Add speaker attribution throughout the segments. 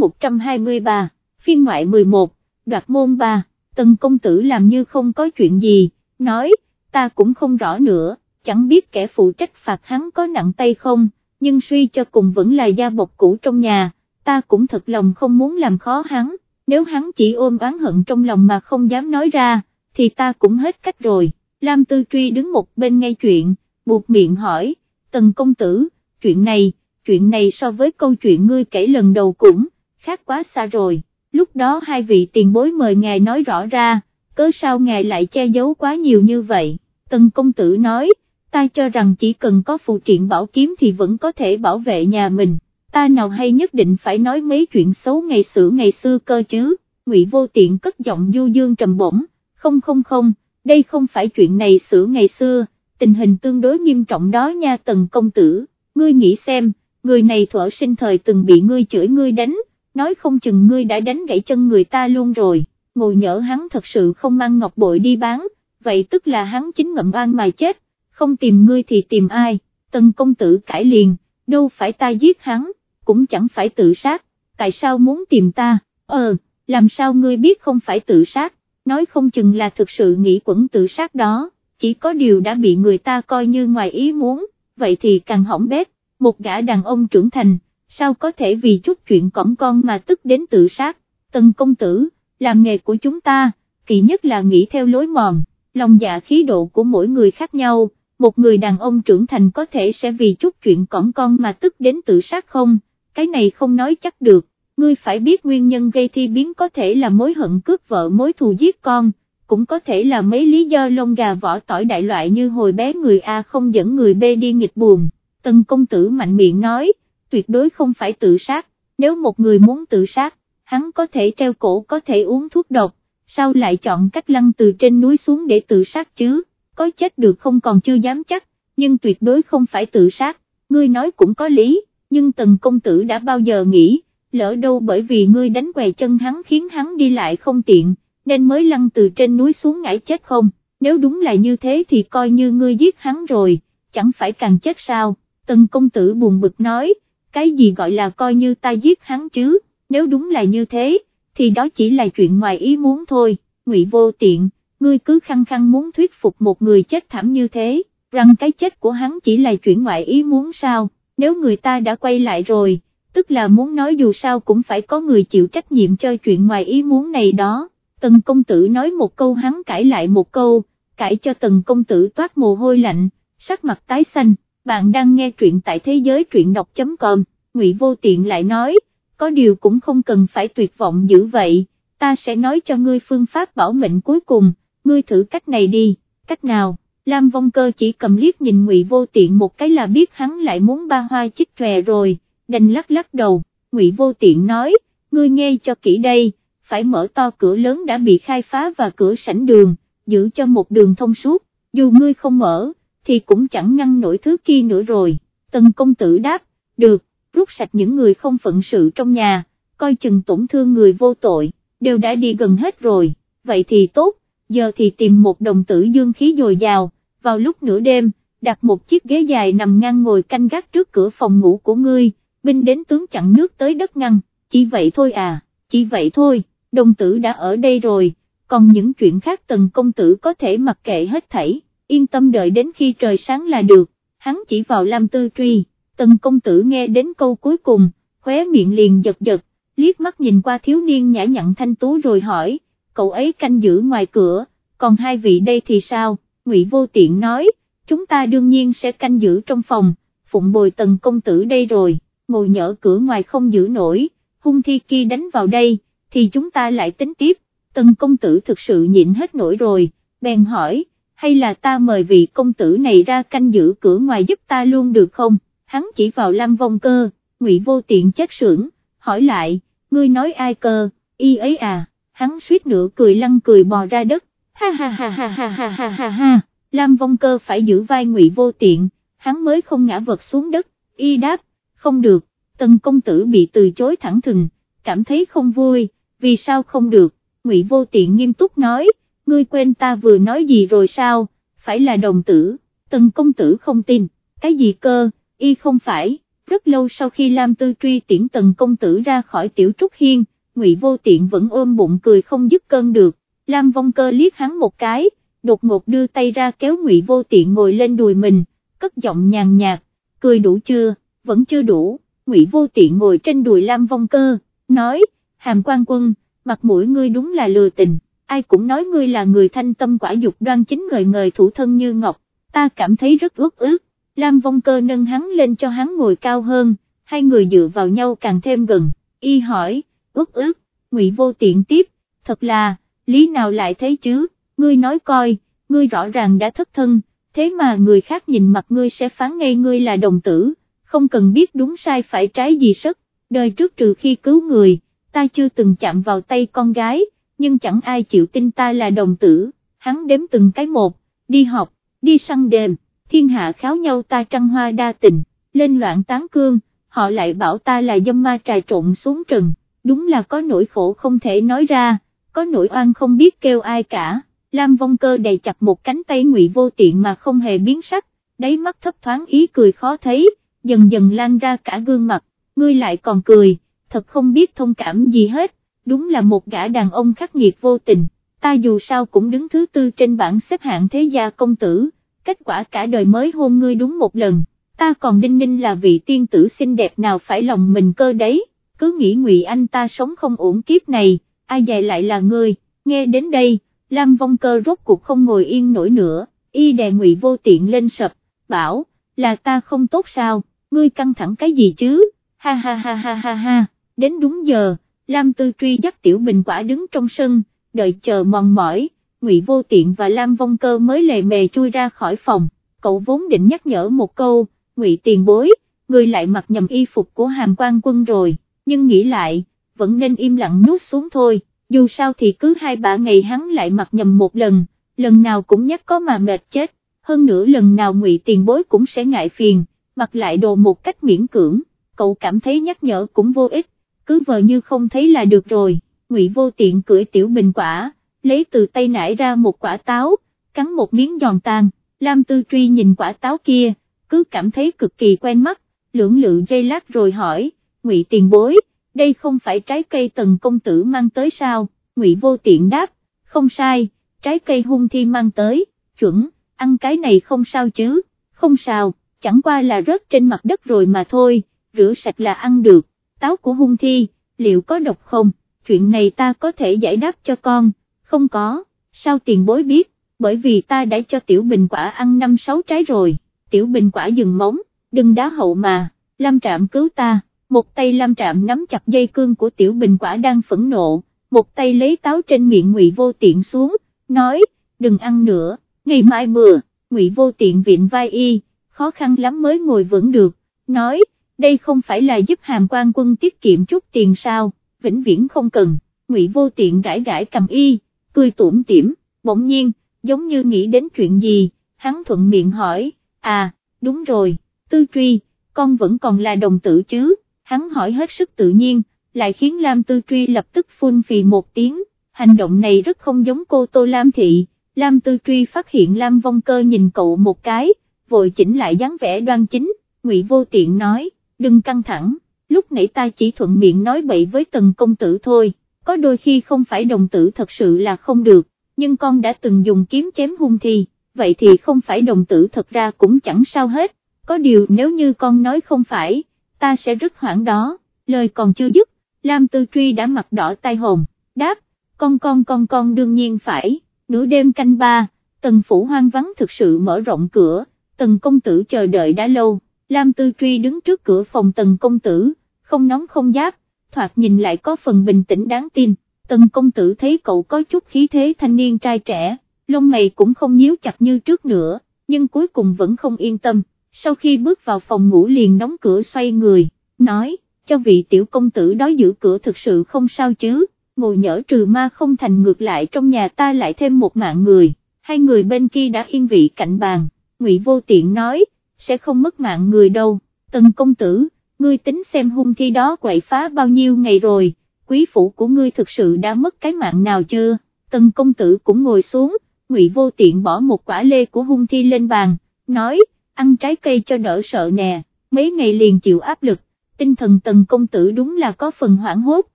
Speaker 1: 123, phiên ngoại 11, đoạt môn 3, tần công tử làm như không có chuyện gì, nói, ta cũng không rõ nữa, chẳng biết kẻ phụ trách phạt hắn có nặng tay không, nhưng suy cho cùng vẫn là gia bộc cũ trong nhà, ta cũng thật lòng không muốn làm khó hắn, nếu hắn chỉ ôm oán hận trong lòng mà không dám nói ra, thì ta cũng hết cách rồi, Lam Tư Truy đứng một bên ngay chuyện, buộc miệng hỏi, tần công tử, chuyện này, chuyện này so với câu chuyện ngươi kể lần đầu cũng, khác quá xa rồi, lúc đó hai vị tiền bối mời ngài nói rõ ra, cớ sao ngài lại che giấu quá nhiều như vậy, tần công tử nói, ta cho rằng chỉ cần có phụ triện bảo kiếm thì vẫn có thể bảo vệ nhà mình, ta nào hay nhất định phải nói mấy chuyện xấu ngày xưa ngày xưa cơ chứ, ngụy vô tiện cất giọng du dương trầm bổng, không không không, đây không phải chuyện này xưa ngày xưa, tình hình tương đối nghiêm trọng đó nha tần công tử, ngươi nghĩ xem, người này thuở sinh thời từng bị ngươi chửi ngươi đánh, nói không chừng ngươi đã đánh gãy chân người ta luôn rồi, ngồi nhỡ hắn thật sự không mang ngọc bội đi bán, vậy tức là hắn chính ngậm oan mà chết, không tìm ngươi thì tìm ai, tần công tử cãi liền, đâu phải ta giết hắn, cũng chẳng phải tự sát, tại sao muốn tìm ta, ờ, làm sao ngươi biết không phải tự sát, nói không chừng là thực sự nghĩ quẩn tự sát đó, chỉ có điều đã bị người ta coi như ngoài ý muốn, vậy thì càng hỏng bét, một gã đàn ông trưởng thành, sao có thể vì chút chuyện cỏng con mà tức đến tự sát, tần công tử, làm nghề của chúng ta, kỳ nhất là nghĩ theo lối mòn, lòng dạ khí độ của mỗi người khác nhau, một người đàn ông trưởng thành có thể sẽ vì chút chuyện cỏng con mà tức đến tự sát không, cái này không nói chắc được, ngươi phải biết nguyên nhân gây thi biến có thể là mối hận cướp vợ mối thù giết con, cũng có thể là mấy lý do lông gà vỏ tỏi đại loại như hồi bé người A không dẫn người B đi nghịch buồn, tần công tử mạnh miệng nói, tuyệt đối không phải tự sát, nếu một người muốn tự sát, hắn có thể treo cổ có thể uống thuốc độc, sao lại chọn cách lăn từ trên núi xuống để tự sát chứ, có chết được không còn chưa dám chắc, nhưng tuyệt đối không phải tự sát, ngươi nói cũng có lý, nhưng tần công tử đã bao giờ nghĩ, lỡ đâu bởi vì ngươi đánh què chân hắn khiến hắn đi lại không tiện, nên mới lăn từ trên núi xuống ngãi chết không, nếu đúng là như thế thì coi như ngươi giết hắn rồi, chẳng phải càng chết sao, tần công tử buồn bực nói, cái gì gọi là coi như ta giết hắn chứ, nếu đúng là như thế, thì đó chỉ là chuyện ngoài ý muốn thôi, ngụy vô tiện, ngươi cứ khăng khăng muốn thuyết phục một người chết thảm như thế, rằng cái chết của hắn chỉ là chuyện ngoại ý muốn sao, nếu người ta đã quay lại rồi, tức là muốn nói dù sao cũng phải có người chịu trách nhiệm cho chuyện ngoài ý muốn này đó, tần công tử nói một câu hắn cãi lại một câu, cãi cho tần công tử toát mồ hôi lạnh, sắc mặt tái xanh, bạn đang nghe truyện tại thế giới truyện đọc.com, ngụy vô tiện lại nói, có điều cũng không cần phải tuyệt vọng dữ vậy, ta sẽ nói cho ngươi phương pháp bảo mệnh cuối cùng, ngươi thử cách này đi, cách nào, Lam Vong Cơ chỉ cầm liếc nhìn ngụy vô tiện một cái là biết hắn lại muốn ba hoa chích chòe rồi, đành lắc lắc đầu, ngụy vô tiện nói, ngươi nghe cho kỹ đây, phải mở to cửa lớn đã bị khai phá và cửa sảnh đường, giữ cho một đường thông suốt, dù ngươi không mở, thì cũng chẳng ngăn nổi thứ kia nữa rồi, tần công tử đáp, được, rút sạch những người không phận sự trong nhà, coi chừng tổn thương người vô tội, đều đã đi gần hết rồi, vậy thì tốt, giờ thì tìm một đồng tử dương khí dồi dào, vào lúc nửa đêm, đặt một chiếc ghế dài nằm ngang ngồi canh gác trước cửa phòng ngủ của ngươi, binh đến tướng chặn nước tới đất ngăn, chỉ vậy thôi à, chỉ vậy thôi, đồng tử đã ở đây rồi, còn những chuyện khác tần công tử có thể mặc kệ hết thảy, yên tâm đợi đến khi trời sáng là được, hắn chỉ vào Lam Tư Truy, tần công tử nghe đến câu cuối cùng, khóe miệng liền giật giật, liếc mắt nhìn qua thiếu niên nhã nhặn thanh tú rồi hỏi, cậu ấy canh giữ ngoài cửa, còn hai vị đây thì sao, Ngụy Vô Tiện nói, chúng ta đương nhiên sẽ canh giữ trong phòng, phụng bồi tần công tử đây rồi, ngồi nhỡ cửa ngoài không giữ nổi, hung thi kia đánh vào đây, thì chúng ta lại tính tiếp, tần công tử thực sự nhịn hết nổi rồi, bèn hỏi, hay là ta mời vị công tử này ra canh giữ cửa ngoài giúp ta luôn được không, hắn chỉ vào Lam Vong Cơ, Ngụy Vô Tiện chết sưởng, hỏi lại, ngươi nói ai cơ, y ấy à, hắn suýt nữa cười lăn cười bò ra đất, ha ha ha ha ha ha ha ha ha, Lam Vong Cơ phải giữ vai ngụy vô tiện, hắn mới không ngã vật xuống đất, y đáp, không được, tần công tử bị từ chối thẳng thừng, cảm thấy không vui, vì sao không được, ngụy vô tiện nghiêm túc nói, ngươi quên ta vừa nói gì rồi sao, phải là đồng tử, tần công tử không tin, cái gì cơ, y không phải, rất lâu sau khi Lam Tư Truy tiễn tần công tử ra khỏi tiểu trúc hiên, Ngụy Vô Tiện vẫn ôm bụng cười không dứt cơn được, Lam Vong Cơ liếc hắn một cái, đột ngột đưa tay ra kéo Ngụy Vô Tiện ngồi lên đùi mình, cất giọng nhàn nhạt, cười đủ chưa, vẫn chưa đủ, Ngụy Vô Tiện ngồi trên đùi Lam Vong Cơ, nói, hàm quan quân, mặt mũi ngươi đúng là lừa tình, ai cũng nói ngươi là người thanh tâm quả dục đoan chính ngời ngời thủ thân như ngọc, ta cảm thấy rất ước ước, Lam Vong Cơ nâng hắn lên cho hắn ngồi cao hơn, hai người dựa vào nhau càng thêm gần, y hỏi, ước ước, Ngụy Vô Tiện tiếp, thật là, lý nào lại thế chứ, ngươi nói coi, ngươi rõ ràng đã thất thân, thế mà người khác nhìn mặt ngươi sẽ phán ngay ngươi là đồng tử, không cần biết đúng sai phải trái gì sức, đời trước trừ khi cứu người, ta chưa từng chạm vào tay con gái, nhưng chẳng ai chịu tin ta là đồng tử, hắn đếm từng cái một, đi học, đi săn đêm, thiên hạ kháo nhau ta trăng hoa đa tình, lên loạn tán cương, họ lại bảo ta là dâm ma trà trộn xuống trần, đúng là có nỗi khổ không thể nói ra, có nỗi oan không biết kêu ai cả. Lam Vong Cơ đầy chặt một cánh tay ngụy vô tiện mà không hề biến sắc, đáy mắt thấp thoáng ý cười khó thấy, dần dần lan ra cả gương mặt, ngươi lại còn cười, thật không biết thông cảm gì hết, đúng là một gã đàn ông khắc nghiệt vô tình, ta dù sao cũng đứng thứ tư trên bảng xếp hạng thế gia công tử, kết quả cả đời mới hôn ngươi đúng một lần, ta còn đinh ninh là vị tiên tử xinh đẹp nào phải lòng mình cơ đấy, cứ nghĩ ngụy anh ta sống không ổn kiếp này, ai dè lại là ngươi, nghe đến đây Lam Vong Cơ rốt cuộc không ngồi yên nổi nữa, y đè ngụy vô tiện lên sập, bảo, là ta không tốt sao, ngươi căng thẳng cái gì chứ, ha ha ha ha ha ha, đến đúng giờ, Lam Tư Truy dắt Tiểu Bình Quả đứng trong sân, đợi chờ mòn mỏi, ngụy vô tiện và Lam Vong Cơ mới lề mề chui ra khỏi phòng, cậu vốn định nhắc nhở một câu, ngụy tiền bối, người lại mặc nhầm y phục của hàm quan quân rồi, nhưng nghĩ lại, vẫn nên im lặng nuốt xuống thôi dù sao thì cứ hai ba ngày hắn lại mặc nhầm một lần, lần nào cũng nhắc có mà mệt chết, hơn nữa lần nào ngụy tiền bối cũng sẽ ngại phiền, mặc lại đồ một cách miễn cưỡng, cậu cảm thấy nhắc nhở cũng vô ích, cứ vờ như không thấy là được rồi, ngụy vô tiện cưỡi tiểu bình quả, lấy từ tay nải ra một quả táo, cắn một miếng giòn tan, Lam Tư Truy nhìn quả táo kia, cứ cảm thấy cực kỳ quen mắt, lưỡng lự dây lát rồi hỏi, ngụy tiền bối, đây không phải trái cây tần công tử mang tới sao, ngụy vô tiện đáp, không sai, trái cây hung thi mang tới, chuẩn, ăn cái này không sao chứ, không sao, chẳng qua là rớt trên mặt đất rồi mà thôi, rửa sạch là ăn được, táo của hung thi, liệu có độc không, chuyện này ta có thể giải đáp cho con, không có, sao tiền bối biết, bởi vì ta đã cho tiểu bình quả ăn năm sáu trái rồi, tiểu bình quả dừng móng, đừng đá hậu mà, lâm trạm cứu ta. Một tay Lam Trạm nắm chặt dây cương của Tiểu Bình Quả đang phẫn nộ, một tay lấy táo trên miệng Ngụy Vô Tiện xuống, nói, đừng ăn nữa, ngày mai mưa, Ngụy Vô Tiện viện vai y, khó khăn lắm mới ngồi vững được, nói, đây không phải là giúp hàm quan quân tiết kiệm chút tiền sao, vĩnh viễn không cần, Ngụy Vô Tiện gãi gãi cầm y, cười tủm tỉm, bỗng nhiên, giống như nghĩ đến chuyện gì, hắn thuận miệng hỏi, à, đúng rồi, tư truy, con vẫn còn là đồng tử chứ, hắn hỏi hết sức tự nhiên, lại khiến Lam Tư Truy lập tức phun phì một tiếng, hành động này rất không giống cô Tô Lam Thị, Lam Tư Truy phát hiện Lam Vong Cơ nhìn cậu một cái, vội chỉnh lại dáng vẻ đoan chính, Ngụy Vô Tiện nói, đừng căng thẳng, lúc nãy ta chỉ thuận miệng nói bậy với tần công tử thôi, có đôi khi không phải đồng tử thật sự là không được, nhưng con đã từng dùng kiếm chém hung thi, vậy thì không phải đồng tử thật ra cũng chẳng sao hết, có điều nếu như con nói không phải, ta sẽ rất hoảng đó, lời còn chưa dứt, Lam Tư Truy đã mặt đỏ tai hồn, đáp, con con con con đương nhiên phải, nửa đêm canh ba, tần phủ hoang vắng thực sự mở rộng cửa, tần công tử chờ đợi đã lâu, Lam Tư Truy đứng trước cửa phòng tần công tử, không nóng không giáp, thoạt nhìn lại có phần bình tĩnh đáng tin, tần công tử thấy cậu có chút khí thế thanh niên trai trẻ, lông mày cũng không nhíu chặt như trước nữa, nhưng cuối cùng vẫn không yên tâm, sau khi bước vào phòng ngủ liền đóng cửa xoay người, nói, cho vị tiểu công tử đó giữ cửa thực sự không sao chứ, ngồi nhỡ trừ ma không thành ngược lại trong nhà ta lại thêm một mạng người, hai người bên kia đã yên vị cạnh bàn, ngụy vô tiện nói, sẽ không mất mạng người đâu, tần công tử, ngươi tính xem hung thi đó quậy phá bao nhiêu ngày rồi, quý phủ của ngươi thực sự đã mất cái mạng nào chưa, tần công tử cũng ngồi xuống, ngụy vô tiện bỏ một quả lê của hung thi lên bàn, nói, ăn trái cây cho đỡ sợ nè, mấy ngày liền chịu áp lực, tinh thần tần công tử đúng là có phần hoảng hốt,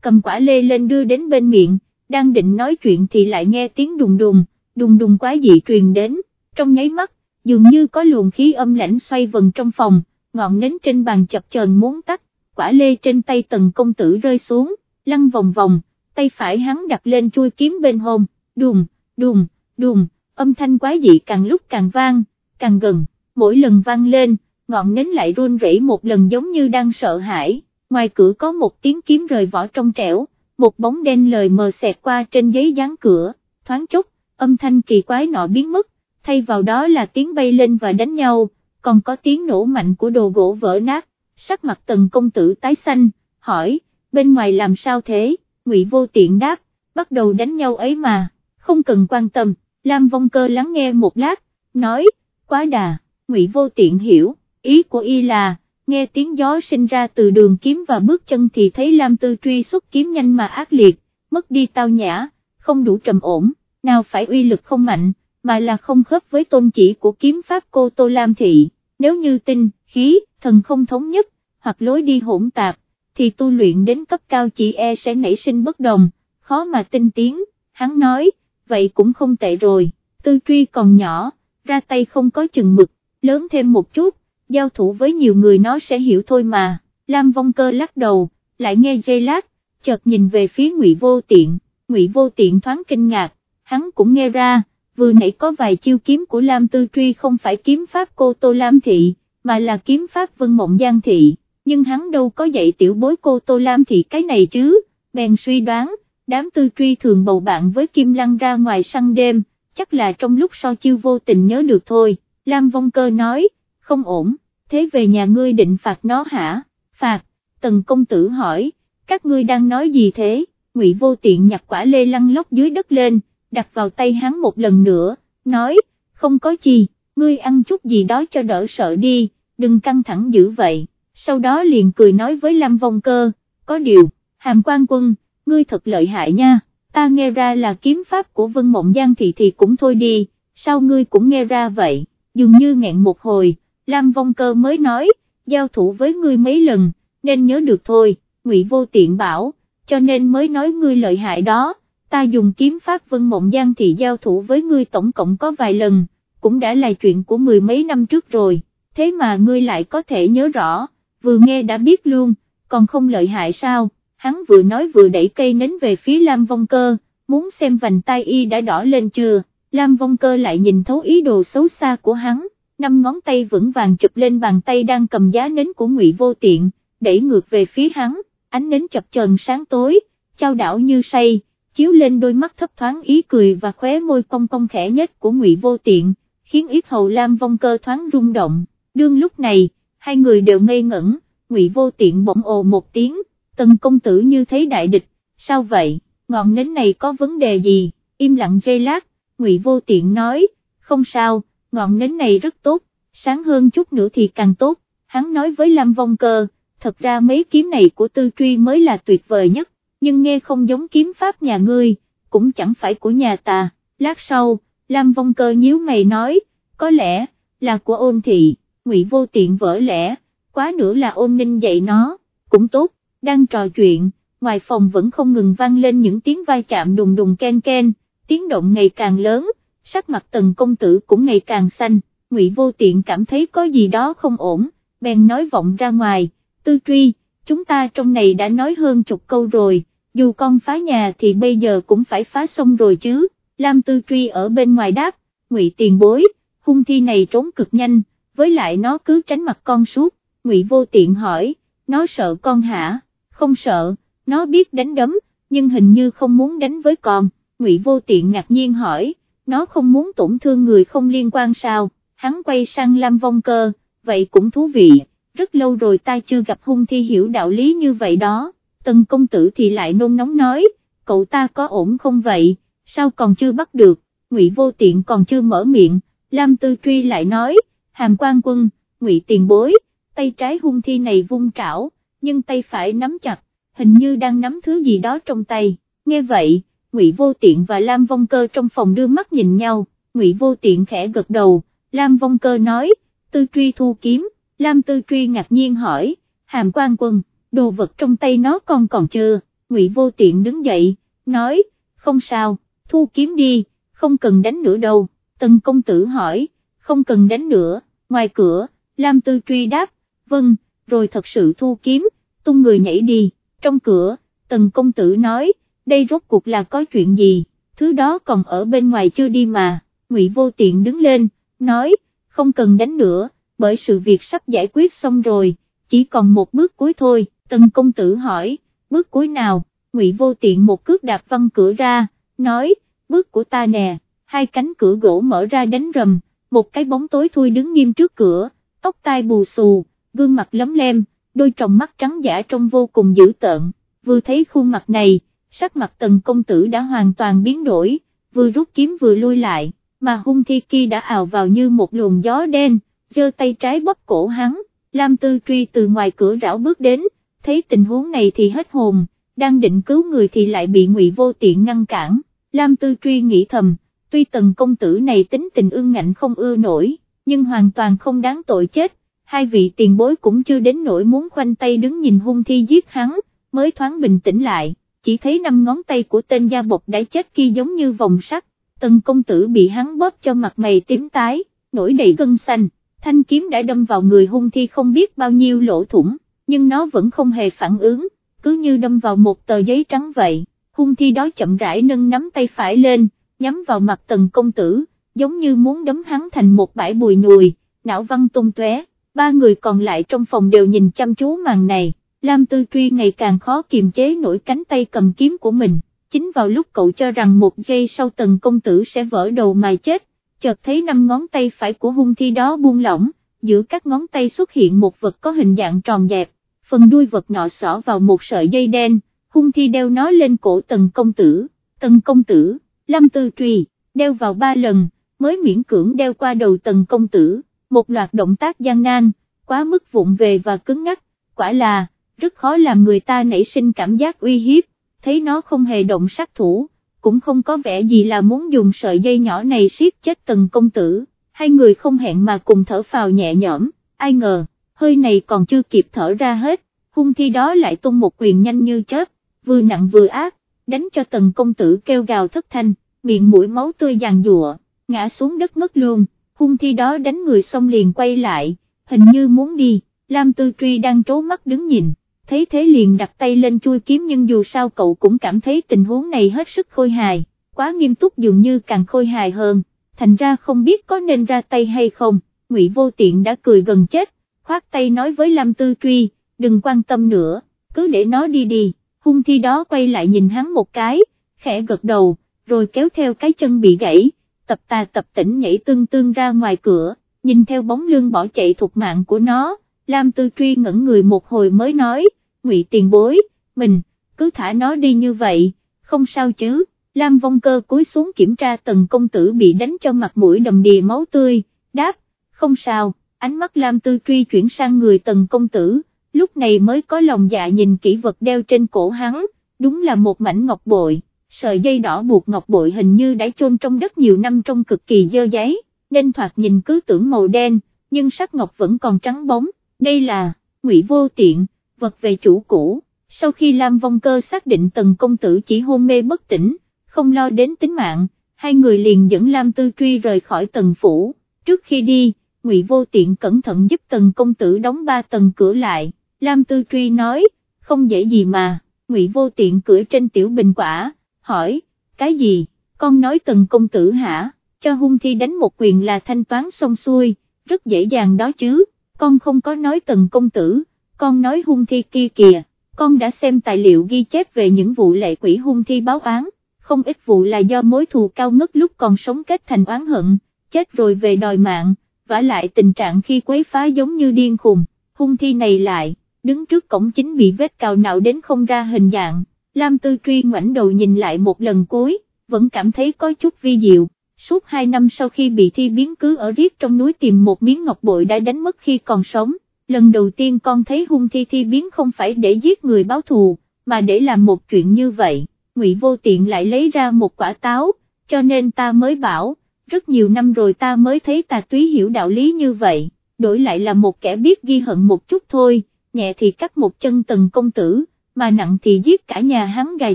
Speaker 1: cầm quả lê lên đưa đến bên miệng, đang định nói chuyện thì lại nghe tiếng đùng đùng, đùng đùng quá dị truyền đến, trong nháy mắt, dường như có luồng khí âm lãnh xoay vần trong phòng, ngọn nến trên bàn chập chờn muốn tắt, quả lê trên tay tần công tử rơi xuống, lăn vòng vòng, tay phải hắn đặt lên chui kiếm bên hông, đùm, đùm, đùm. âm thanh quái dị càng lúc càng vang, càng gần, mỗi lần vang lên, ngọn nến lại run rẩy một lần giống như đang sợ hãi, ngoài cửa có một tiếng kiếm rời vỏ trong trẻo, một bóng đen lời mờ xẹt qua trên giấy dán cửa, thoáng chốc, âm thanh kỳ quái nọ biến mất, thay vào đó là tiếng bay lên và đánh nhau, còn có tiếng nổ mạnh của đồ gỗ vỡ nát, sắc mặt tần công tử tái xanh, hỏi, bên ngoài làm sao thế, ngụy vô tiện đáp, bắt đầu đánh nhau ấy mà, không cần quan tâm, Lam Vong Cơ lắng nghe một lát, nói, quá đà, ngụy vô tiện hiểu, ý của y là, nghe tiếng gió sinh ra từ đường kiếm và bước chân thì thấy Lam Tư Truy xuất kiếm nhanh mà ác liệt, mất đi tao nhã, không đủ trầm ổn, nào phải uy lực không mạnh, mà là không khớp với tôn chỉ của kiếm pháp cô Tô Lam Thị, nếu như tinh, khí, thần không thống nhất, hoặc lối đi hỗn tạp, thì tu luyện đến cấp cao chỉ e sẽ nảy sinh bất đồng, khó mà tinh tiến, hắn nói, vậy cũng không tệ rồi, tư truy còn nhỏ, ra tay không có chừng mực, lớn thêm một chút, giao thủ với nhiều người nó sẽ hiểu thôi mà, Lam Vong Cơ lắc đầu, lại nghe dây lát, chợt nhìn về phía Ngụy Vô Tiện, Ngụy Vô Tiện thoáng kinh ngạc, hắn cũng nghe ra, vừa nãy có vài chiêu kiếm của Lam Tư Truy không phải kiếm pháp cô Tô Lam Thị, mà là kiếm pháp Vân Mộng Giang Thị, nhưng hắn đâu có dạy tiểu bối cô Tô Lam Thị cái này chứ, bèn suy đoán, đám Tư Truy thường bầu bạn với Kim Lăng ra ngoài săn đêm, chắc là trong lúc so chiêu vô tình nhớ được thôi, Lam Vong Cơ nói, không ổn, thế về nhà ngươi định phạt nó hả, phạt, tần công tử hỏi, các ngươi đang nói gì thế, ngụy vô tiện nhặt quả lê lăn lóc dưới đất lên, đặt vào tay hắn một lần nữa, nói, không có gì, ngươi ăn chút gì đó cho đỡ sợ đi, đừng căng thẳng dữ vậy, sau đó liền cười nói với Lam Vong Cơ, có điều, hàm quan quân, ngươi thật lợi hại nha, ta nghe ra là kiếm pháp của Vân Mộng Giang thì thì cũng thôi đi, sao ngươi cũng nghe ra vậy, dường như nghẹn một hồi, Lam Vong Cơ mới nói, giao thủ với ngươi mấy lần, nên nhớ được thôi, Ngụy Vô Tiện bảo, cho nên mới nói ngươi lợi hại đó, ta dùng kiếm pháp Vân Mộng Giang Thị giao thủ với ngươi tổng cộng có vài lần, cũng đã là chuyện của mười mấy năm trước rồi, thế mà ngươi lại có thể nhớ rõ, vừa nghe đã biết luôn, còn không lợi hại sao, hắn vừa nói vừa đẩy cây nến về phía Lam Vong Cơ, muốn xem vành tay y đã đỏ lên chưa, Lam Vong Cơ lại nhìn thấu ý đồ xấu xa của hắn, năm ngón tay vững vàng chụp lên bàn tay đang cầm giá nến của Ngụy Vô Tiện, đẩy ngược về phía hắn, ánh nến chập chờn sáng tối, trao đảo như say, chiếu lên đôi mắt thấp thoáng ý cười và khóe môi cong cong khẽ nhất của Ngụy Vô Tiện, khiến Yết hầu Lam Vong Cơ thoáng rung động, đương lúc này, hai người đều ngây ngẩn, Ngụy Vô Tiện bỗng ồ một tiếng, tần công tử như thấy đại địch, sao vậy, ngọn nến này có vấn đề gì, im lặng giây lát, Ngụy Vô Tiện nói, không sao, ngọn nến này rất tốt, sáng hơn chút nữa thì càng tốt, hắn nói với Lam Vong Cơ, thật ra mấy kiếm này của tư truy mới là tuyệt vời nhất, nhưng nghe không giống kiếm pháp nhà ngươi, cũng chẳng phải của nhà ta, lát sau, Lam Vong Cơ nhíu mày nói, có lẽ, là của ôn thị, ngụy vô tiện vỡ lẽ, quá nữa là ôn ninh dạy nó, cũng tốt, đang trò chuyện, ngoài phòng vẫn không ngừng vang lên những tiếng vai chạm đùng đùng ken ken, tiếng động ngày càng lớn, sắc mặt tần công tử cũng ngày càng xanh, ngụy vô tiện cảm thấy có gì đó không ổn, bèn nói vọng ra ngoài, tư truy, chúng ta trong này đã nói hơn chục câu rồi, dù con phá nhà thì bây giờ cũng phải phá xong rồi chứ, Lam tư truy ở bên ngoài đáp, ngụy tiền bối, hung thi này trốn cực nhanh, với lại nó cứ tránh mặt con suốt, ngụy vô tiện hỏi, nó sợ con hả, không sợ, nó biết đánh đấm, nhưng hình như không muốn đánh với con, ngụy vô tiện ngạc nhiên hỏi, nó không muốn tổn thương người không liên quan sao, hắn quay sang Lam Vong Cơ, vậy cũng thú vị, rất lâu rồi ta chưa gặp hung thi hiểu đạo lý như vậy đó, tần công tử thì lại nôn nóng nói, cậu ta có ổn không vậy, sao còn chưa bắt được, ngụy vô tiện còn chưa mở miệng, Lam Tư Truy lại nói, hàm quan quân, ngụy tiền bối, tay trái hung thi này vung trảo, nhưng tay phải nắm chặt, hình như đang nắm thứ gì đó trong tay, nghe vậy, Ngụy Vô Tiện và Lam Vong Cơ trong phòng đưa mắt nhìn nhau, Ngụy Vô Tiện khẽ gật đầu, Lam Vong Cơ nói, tư truy thu kiếm, Lam Tư Truy ngạc nhiên hỏi, hàm quan quân, đồ vật trong tay nó còn còn chưa, ngụy vô tiện đứng dậy, nói, không sao, thu kiếm đi, không cần đánh nữa đâu, tần công tử hỏi, không cần đánh nữa, ngoài cửa, Lam Tư Truy đáp, vâng, rồi thật sự thu kiếm, tung người nhảy đi, trong cửa, tần công tử nói, đây rốt cuộc là có chuyện gì, thứ đó còn ở bên ngoài chưa đi mà, ngụy vô tiện đứng lên, nói, không cần đánh nữa, bởi sự việc sắp giải quyết xong rồi, chỉ còn một bước cuối thôi, tần công tử hỏi, bước cuối nào, ngụy vô tiện một cước đạp văn cửa ra, nói, bước của ta nè, hai cánh cửa gỗ mở ra đánh rầm, một cái bóng tối thui đứng nghiêm trước cửa, tóc tai bù xù, gương mặt lấm lem, đôi tròng mắt trắng giả trông vô cùng dữ tợn, vừa thấy khuôn mặt này, sắc mặt tần công tử đã hoàn toàn biến đổi, vừa rút kiếm vừa lui lại, mà hung thi kia đã ào vào như một luồng gió đen, giơ tay trái bóp cổ hắn, Lam Tư Truy từ ngoài cửa rảo bước đến, thấy tình huống này thì hết hồn, đang định cứu người thì lại bị ngụy vô tiện ngăn cản, Lam Tư Truy nghĩ thầm, tuy tần công tử này tính tình ương ngạnh không ưa nổi, nhưng hoàn toàn không đáng tội chết, hai vị tiền bối cũng chưa đến nỗi muốn khoanh tay đứng nhìn hung thi giết hắn, mới thoáng bình tĩnh lại, chỉ thấy năm ngón tay của tên gia bộc đã chết kia giống như vòng sắt, tần công tử bị hắn bóp cho mặt mày tím tái, nổi đầy gân xanh, thanh kiếm đã đâm vào người hung thi không biết bao nhiêu lỗ thủng, nhưng nó vẫn không hề phản ứng, cứ như đâm vào một tờ giấy trắng vậy, hung thi đó chậm rãi nâng nắm tay phải lên, nhắm vào mặt tần công tử, giống như muốn đấm hắn thành một bãi bùi nhùi, não văn tung tóe. ba người còn lại trong phòng đều nhìn chăm chú màn này, Lam Tư Truy ngày càng khó kiềm chế nổi cánh tay cầm kiếm của mình, chính vào lúc cậu cho rằng một giây sau tần công tử sẽ vỡ đầu mà chết, chợt thấy năm ngón tay phải của hung thi đó buông lỏng, giữa các ngón tay xuất hiện một vật có hình dạng tròn dẹp, phần đuôi vật nọ xỏ vào một sợi dây đen, hung thi đeo nó lên cổ tần công tử, tần công tử, Lâm Tư trùy, đeo vào ba lần, mới miễn cưỡng đeo qua đầu tần công tử, một loạt động tác gian nan, quá mức vụng về và cứng ngắc, quả là, rất khó làm người ta nảy sinh cảm giác uy hiếp, thấy nó không hề động sát thủ, cũng không có vẻ gì là muốn dùng sợi dây nhỏ này siết chết tần công tử, hai người không hẹn mà cùng thở phào nhẹ nhõm, ai ngờ, hơi này còn chưa kịp thở ra hết, hung thi đó lại tung một quyền nhanh như chớp, vừa nặng vừa ác, đánh cho tần công tử kêu gào thất thanh, miệng mũi máu tươi giàn dụa, ngã xuống đất ngất luôn, hung thi đó đánh người xong liền quay lại, hình như muốn đi, Lam Tư Truy đang trố mắt đứng nhìn, thấy thế liền đặt tay lên chui kiếm nhưng dù sao cậu cũng cảm thấy tình huống này hết sức khôi hài, quá nghiêm túc dường như càng khôi hài hơn, thành ra không biết có nên ra tay hay không, Ngụy Vô Tiện đã cười gần chết, khoát tay nói với Lam Tư Truy, đừng quan tâm nữa, cứ để nó đi đi, hung thi đó quay lại nhìn hắn một cái, khẽ gật đầu, rồi kéo theo cái chân bị gãy, tập tà tập tỉnh nhảy tương tương ra ngoài cửa, nhìn theo bóng lưng bỏ chạy thuộc mạng của nó, Lam Tư Truy ngẩn người một hồi mới nói, ngụy tiền bối, mình, cứ thả nó đi như vậy, không sao chứ, Lam Vong Cơ cúi xuống kiểm tra tần công tử bị đánh cho mặt mũi đầm đìa máu tươi, đáp, không sao, ánh mắt Lam Tư Truy chuyển sang người tần công tử, lúc này mới có lòng dạ nhìn kỹ vật đeo trên cổ hắn, đúng là một mảnh ngọc bội, sợi dây đỏ buộc ngọc bội hình như đã chôn trong đất nhiều năm trong cực kỳ dơ giấy, nên thoạt nhìn cứ tưởng màu đen, nhưng sắc ngọc vẫn còn trắng bóng, đây là, ngụy vô tiện, vật về chủ cũ, sau khi Lam Vong Cơ xác định tần công tử chỉ hôn mê bất tỉnh, không lo đến tính mạng, hai người liền dẫn Lam Tư Truy rời khỏi tần phủ, trước khi đi, ngụy vô tiện cẩn thận giúp tần công tử đóng ba tầng cửa lại, Lam Tư Truy nói, không dễ gì mà, ngụy vô tiện cưỡi trên tiểu bình quả, hỏi, cái gì, con nói tần công tử hả, cho hung thi đánh một quyền là thanh toán xong xuôi, rất dễ dàng đó chứ, con không có nói tần công tử, con nói hung thi kia kìa, con đã xem tài liệu ghi chép về những vụ lệ quỷ hung thi báo án, không ít vụ là do mối thù cao ngất lúc còn sống kết thành oán hận, chết rồi về đòi mạng, vả lại tình trạng khi quấy phá giống như điên khùng, hung thi này lại, đứng trước cổng chính bị vết cào nạo đến không ra hình dạng, Lam Tư Truy ngoảnh đầu nhìn lại một lần cuối, vẫn cảm thấy có chút vi diệu, suốt hai năm sau khi bị thi biến cứ ở riết trong núi tìm một miếng ngọc bội đã đánh mất khi còn sống, lần đầu tiên con thấy hung thi thi biến không phải để giết người báo thù, mà để làm một chuyện như vậy, Ngụy Vô Tiện lại lấy ra một quả táo, cho nên ta mới bảo, rất nhiều năm rồi ta mới thấy tà túy hiểu đạo lý như vậy, đổi lại là một kẻ biết ghi hận một chút thôi, nhẹ thì cắt một chân tần công tử, mà nặng thì giết cả nhà hắn gài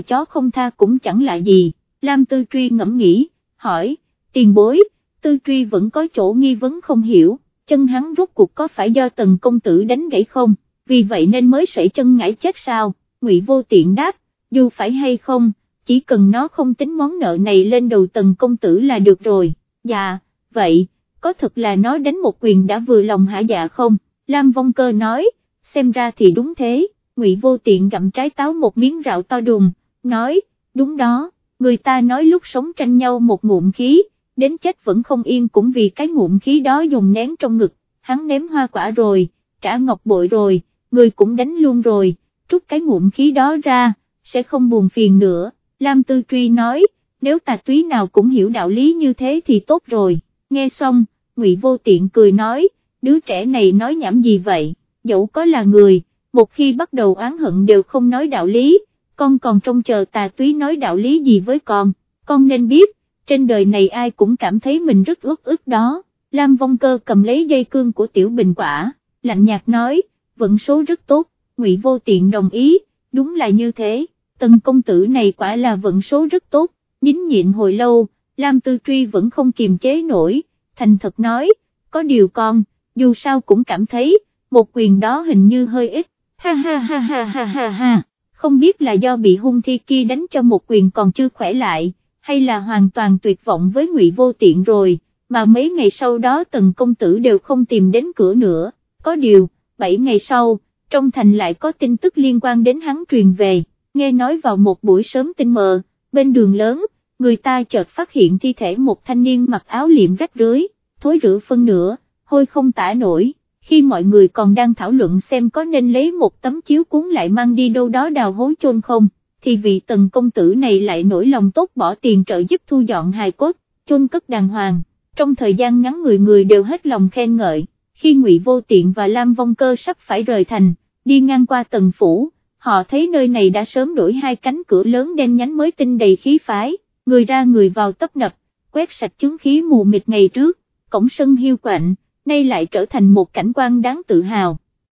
Speaker 1: chó không tha cũng chẳng là gì, Lam Tư Truy ngẫm nghĩ, hỏi, tiền bối, Tư Truy vẫn có chỗ nghi vấn không hiểu, chân hắn rốt cuộc có phải do tần công tử đánh gãy không, vì vậy nên mới sẩy chân ngãi chết sao, ngụy vô tiện đáp, dù phải hay không, chỉ cần nó không tính món nợ này lên đầu tần công tử là được rồi, dạ, vậy, có thật là nó đánh một quyền đã vừa lòng hả dạ không, Lam Vong Cơ nói, xem ra thì đúng thế, ngụy vô tiện gặm trái táo một miếng rạo to đùng, nói, đúng đó, người ta nói lúc sống tranh nhau một ngụm khí, đến chết vẫn không yên cũng vì cái ngụm khí đó dùng nén trong ngực, hắn ném hoa quả rồi, trả ngọc bội rồi, người cũng đánh luôn rồi, trút cái ngụm khí đó ra, sẽ không buồn phiền nữa, Lam Tư Truy nói, nếu tà túy nào cũng hiểu đạo lý như thế thì tốt rồi, nghe xong, Ngụy Vô Tiện cười nói, đứa trẻ này nói nhảm gì vậy, dẫu có là người, một khi bắt đầu oán hận đều không nói đạo lý, con còn trông chờ tà túy nói đạo lý gì với con, con nên biết, trên đời này ai cũng cảm thấy mình rất ước ức đó, Lam Vong Cơ cầm lấy dây cương của tiểu bình quả, lạnh nhạt nói, vận số rất tốt, Ngụy Vô Tiện đồng ý, đúng là như thế, tần công tử này quả là vận số rất tốt, nín nhịn hồi lâu, Lam Tư Truy vẫn không kiềm chế nổi, thành thật nói, có điều con, dù sao cũng cảm thấy, một quyền đó hình như hơi ít, ha ha ha ha ha ha ha, không biết là do bị hung thi kia đánh cho một quyền còn chưa khỏe lại, hay là hoàn toàn tuyệt vọng với ngụy vô tiện rồi, mà mấy ngày sau đó tần công tử đều không tìm đến cửa nữa, có điều, 7 ngày sau, trong thành lại có tin tức liên quan đến hắn truyền về, nghe nói vào một buổi sớm tinh mờ, bên đường lớn, người ta chợt phát hiện thi thể một thanh niên mặc áo liệm rách rưới, thối rữa phân nửa, hôi không tả nổi, khi mọi người còn đang thảo luận xem có nên lấy một tấm chiếu cuốn lại mang đi đâu đó đào hối chôn không, thì vị tần công tử này lại nổi lòng tốt bỏ tiền trợ giúp thu dọn hài cốt, chôn cất đàng hoàng, trong thời gian ngắn người người đều hết lòng khen ngợi, khi Ngụy Vô Tiện và Lam Vong Cơ sắp phải rời thành, đi ngang qua tần phủ, họ thấy nơi này đã sớm đổi hai cánh cửa lớn đen nhánh mới tinh đầy khí phái, người ra người vào tấp nập, quét sạch chứng khí mù mịt ngày trước, cổng sân hiu quạnh, nay lại trở thành một cảnh quan đáng tự hào.